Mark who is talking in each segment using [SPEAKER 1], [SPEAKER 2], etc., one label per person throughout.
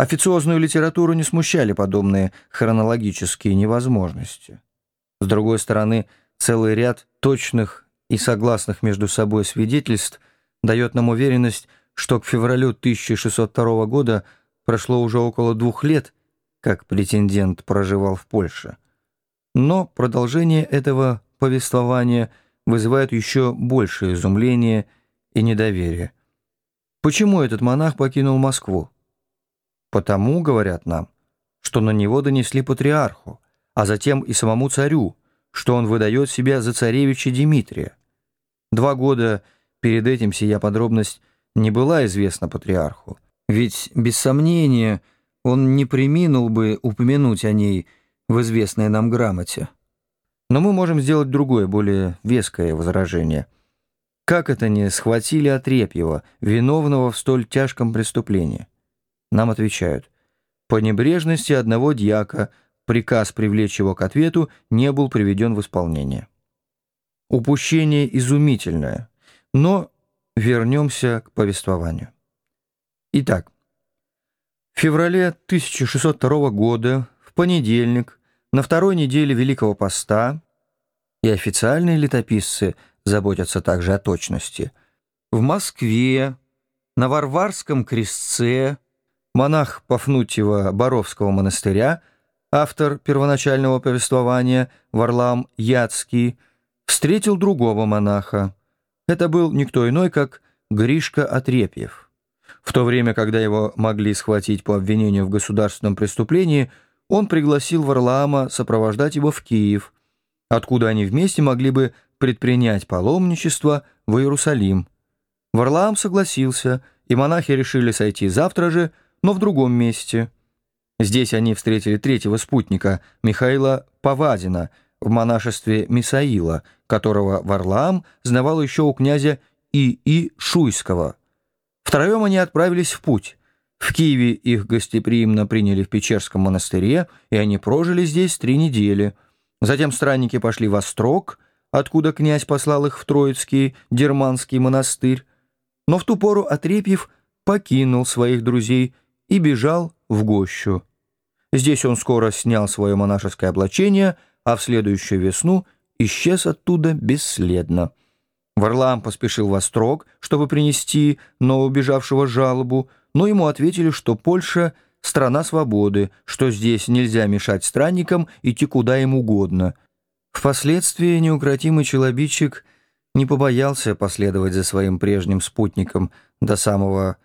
[SPEAKER 1] Официозную литературу не смущали подобные хронологические невозможности. С другой стороны, целый ряд точных и согласных между собой свидетельств дает нам уверенность, что к февралю 1602 года прошло уже около двух лет, как претендент проживал в Польше. Но продолжение этого повествования вызывает еще большее изумление и недоверие. Почему этот монах покинул Москву? Потому, говорят нам, что на него донесли патриарху, а затем и самому царю, что он выдает себя за царевича Дмитрия. Два года перед этим сия подробность не была известна патриарху, ведь, без сомнения, он не приминул бы упомянуть о ней в известной нам грамоте. Но мы можем сделать другое, более веское возражение. Как это не схватили Отрепьева, виновного в столь тяжком преступлении? Нам отвечают. По небрежности одного дьяка приказ привлечь его к ответу не был приведен в исполнение. Упущение изумительное, но вернемся к повествованию. Итак, в феврале 1602 года, в понедельник, на второй неделе Великого Поста, и официальные летописцы заботятся также о точности, в Москве, на Варварском крестце, монах Пафнутьева Боровского монастыря, автор первоначального повествования Варлам Яцкий, встретил другого монаха. Это был никто иной, как Гришка Отрепьев. В то время, когда его могли схватить по обвинению в государственном преступлении, он пригласил Варлаама сопровождать его в Киев, откуда они вместе могли бы предпринять паломничество в Иерусалим. Варлаам согласился, и монахи решили сойти завтра же, но в другом месте. Здесь они встретили третьего спутника, Михаила Павадина, в монашестве Мисаила, которого Варлаам знавал еще у князя И.И. Шуйского. Втроем они отправились в путь. В Киеве их гостеприимно приняли в Печерском монастыре, и они прожили здесь три недели. Затем странники пошли в Острог, откуда князь послал их в Троицкий Дерманский монастырь. Но в ту пору Отрепьев покинул своих друзей и бежал в Гощу. Здесь он скоро снял свое монашеское облачение, а в следующую весну исчез оттуда бесследно. Варлам поспешил в Острог, чтобы принести новоубежавшего жалобу, но ему ответили, что Польша — страна свободы, что здесь нельзя мешать странникам идти куда им угодно. Впоследствии неукротимый челобитчик не побоялся последовать за своим прежним спутником до самого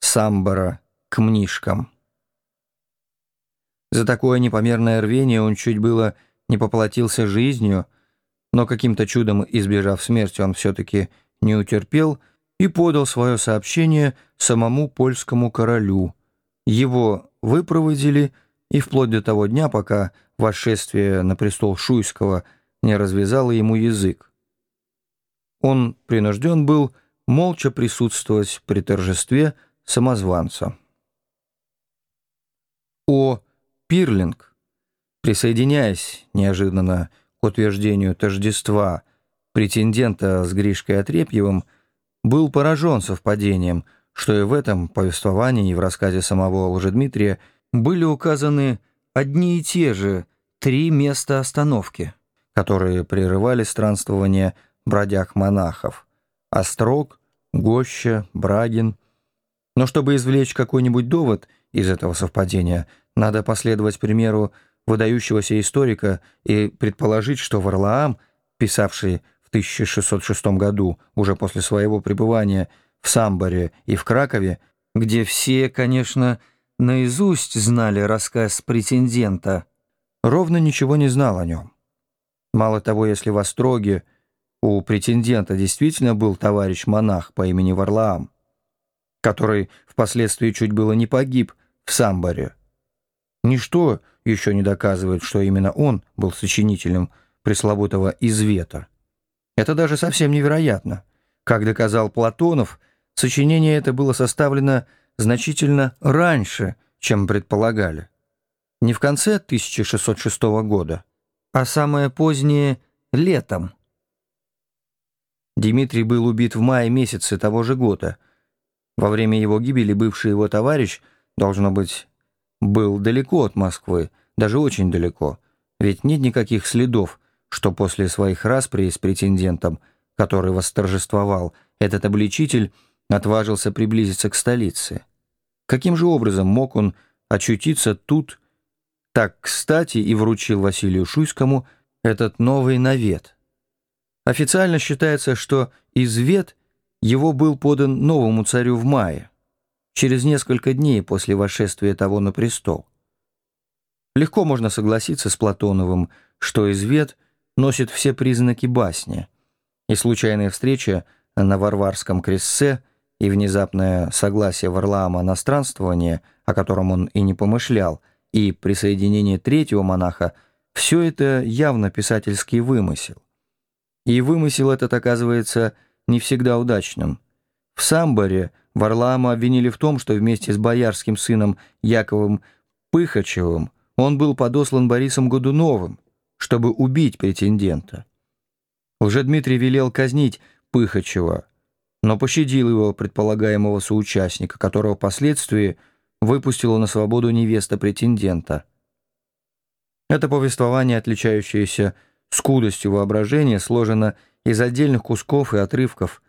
[SPEAKER 1] Самбора к Мнишкам. За такое непомерное рвение он чуть было не поплатился жизнью, но каким-то чудом избежав смерти он все-таки не утерпел и подал свое сообщение самому польскому королю. Его выпроводили, и вплоть до того дня, пока восшествие на престол Шуйского не развязало ему язык. Он принужден был молча присутствовать при торжестве самозванца. О. Пирлинг, присоединяясь неожиданно к утверждению тождества претендента с Гришкой Отрепьевым, был поражен совпадением, что и в этом повествовании, и в рассказе самого Лжедмитрия были указаны одни и те же три места остановки, которые прерывали странствование бродяг-монахов — Острог, Гоща, Брагин. Но чтобы извлечь какой-нибудь довод из этого совпадения, надо последовать примеру выдающегося историка и предположить, что Варлаам, писавший в 1606 году, уже после своего пребывания в Самборе и в Кракове, где все, конечно, наизусть знали рассказ претендента, ровно ничего не знал о нем. Мало того, если в Остроге у претендента действительно был товарищ-монах по имени Варлаам, который впоследствии чуть было не погиб в Самборе, Ничто еще не доказывает, что именно он был сочинителем пресловутого «извета». Это даже совсем невероятно. Как доказал Платонов, сочинение это было составлено значительно раньше, чем предполагали. Не в конце 1606 года, а самое позднее — летом. Дмитрий был убит в мае месяце того же года. Во время его гибели бывший его товарищ, должно быть, был далеко от Москвы, даже очень далеко, ведь нет никаких следов, что после своих распри с претендентом, который восторжествовал, этот обличитель отважился приблизиться к столице. Каким же образом мог он очутиться тут, так кстати и вручил Василию Шуйскому этот новый навет? Официально считается, что извет его был подан новому царю в мае, через несколько дней после восшествия того на престол. Легко можно согласиться с Платоновым, что извет носит все признаки басни, и случайная встреча на Варварском крессе и внезапное согласие Варлаама на странствование, о котором он и не помышлял, и присоединение третьего монаха – все это явно писательский вымысел. И вымысел этот оказывается не всегда удачным. В Самборе Варлаама обвинили в том, что вместе с боярским сыном Яковом Пыхачевым он был подослан Борисом Годуновым, чтобы убить претендента. Лжедмитрий велел казнить Пыхачева, но пощадил его предполагаемого соучастника, которого впоследствии выпустила на свободу невеста претендента. Это повествование, отличающееся скудостью воображения, сложено из отдельных кусков и отрывков,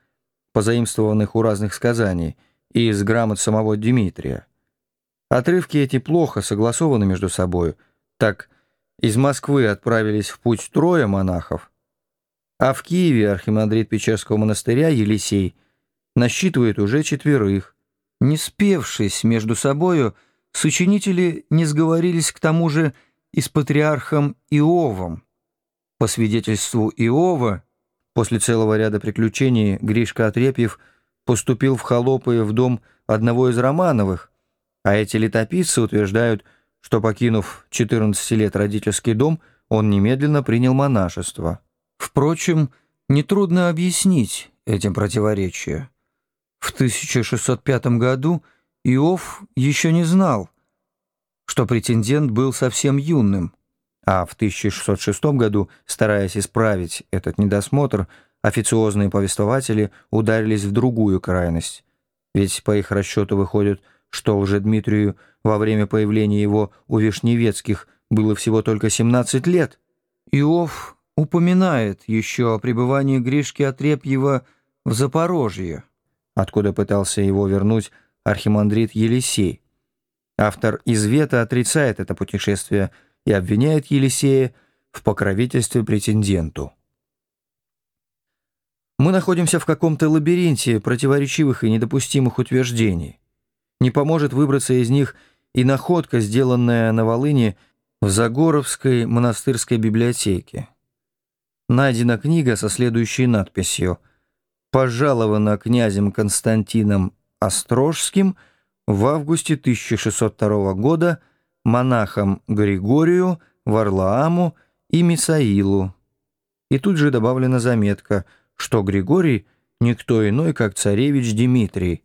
[SPEAKER 1] позаимствованных у разных сказаний, и из грамот самого Дмитрия. Отрывки эти плохо согласованы между собой, так из Москвы отправились в путь трое монахов, а в Киеве архимандрит Печерского монастыря Елисей насчитывает уже четверых. Не спевшись между собою, сочинители не сговорились к тому же и с патриархом Иовом. По свидетельству Иова, После целого ряда приключений Гришка Отрепьев поступил в холопы в дом одного из Романовых, а эти летописцы утверждают, что, покинув 14 лет родительский дом, он немедленно принял монашество. Впрочем, нетрудно объяснить этим противоречие. В 1605 году Иов еще не знал, что претендент был совсем юным – а в 1606 году, стараясь исправить этот недосмотр, официозные повествователи ударились в другую крайность. Ведь по их расчету выходит, что лжедмитрию во время появления его у Вишневецких было всего только 17 лет. Иов упоминает еще о пребывании Гришки Отрепьева в Запорожье, откуда пытался его вернуть архимандрит Елисей. Автор «Извета» отрицает это путешествие – и обвиняет Елисея в покровительстве претенденту. Мы находимся в каком-то лабиринте противоречивых и недопустимых утверждений. Не поможет выбраться из них и находка, сделанная на Волыне в Загоровской монастырской библиотеке. Найдена книга со следующей надписью «Пожалована князем Константином Острожским в августе 1602 года – монахам Григорию, Варлааму и Мисаилу. И тут же добавлена заметка, что Григорий — никто иной, как царевич Дмитрий.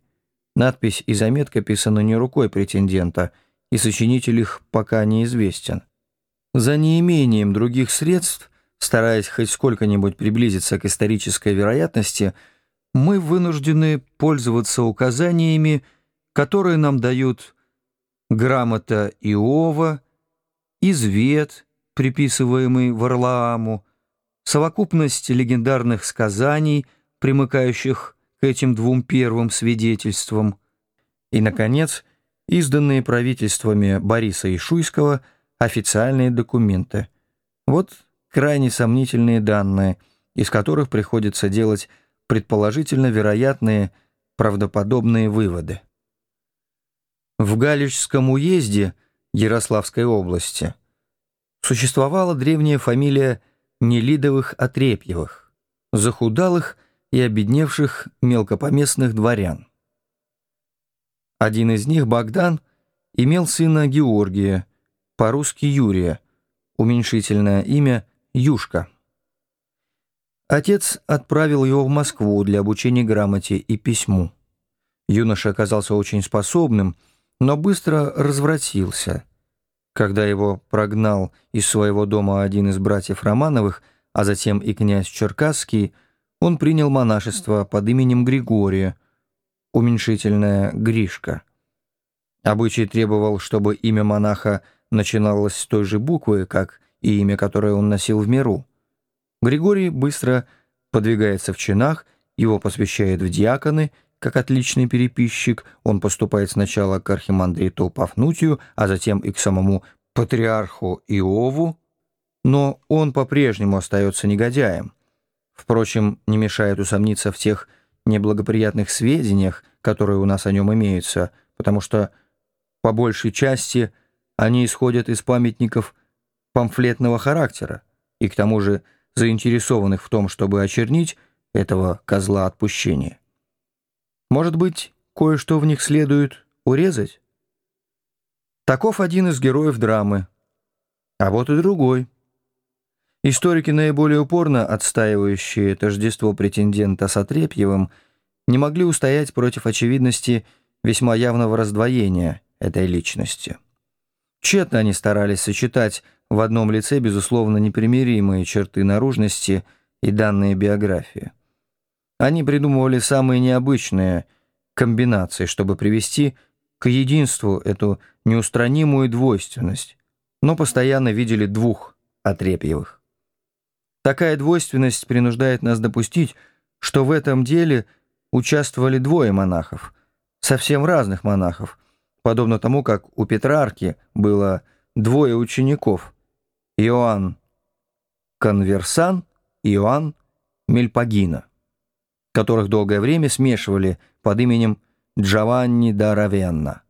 [SPEAKER 1] Надпись и заметка писаны не рукой претендента, и сочинитель их пока неизвестен. За неимением других средств, стараясь хоть сколько-нибудь приблизиться к исторической вероятности, мы вынуждены пользоваться указаниями, которые нам дают грамота Иова, извет, приписываемый Варлааму, совокупность легендарных сказаний, примыкающих к этим двум первым свидетельствам, и, наконец, изданные правительствами Бориса и Шуйского официальные документы. Вот крайне сомнительные данные, из которых приходится делать предположительно вероятные правдоподобные выводы. В Галичском уезде Ярославской области существовала древняя фамилия Нелидовых-Отрепьевых, захудалых и обедневших мелкопоместных дворян. Один из них, Богдан, имел сына Георгия, по-русски Юрия, уменьшительное имя Юшка. Отец отправил его в Москву для обучения грамоте и письму. Юноша оказался очень способным – но быстро развратился. Когда его прогнал из своего дома один из братьев Романовых, а затем и князь Черкасский, он принял монашество под именем Григория, уменьшительное Гришка. Обычай требовал, чтобы имя монаха начиналось с той же буквы, как и имя, которое он носил в миру. Григорий быстро подвигается в чинах, его посвящают в диаконы, как отличный переписчик, он поступает сначала к архимандриту Пафнутию, а затем и к самому патриарху Иову, но он по-прежнему остается негодяем. Впрочем, не мешает усомниться в тех неблагоприятных сведениях, которые у нас о нем имеются, потому что, по большей части, они исходят из памятников памфлетного характера и, к тому же, заинтересованных в том, чтобы очернить этого козла отпущения. Может быть, кое-что в них следует урезать? Таков один из героев драмы. А вот и другой. Историки, наиболее упорно отстаивающие тождество претендента с Отрепьевым, не могли устоять против очевидности весьма явного раздвоения этой личности. Тщетно они старались сочетать в одном лице, безусловно, непримиримые черты наружности и данные биографии. Они придумывали самые необычные комбинации, чтобы привести к единству эту неустранимую двойственность, но постоянно видели двух Отрепьевых. Такая двойственность принуждает нас допустить, что в этом деле участвовали двое монахов, совсем разных монахов, подобно тому, как у Петрарки было двое учеников – Иоанн Конверсан и Иоанн Мельпагина которых долгое время смешивали под именем Джованни да Равенна.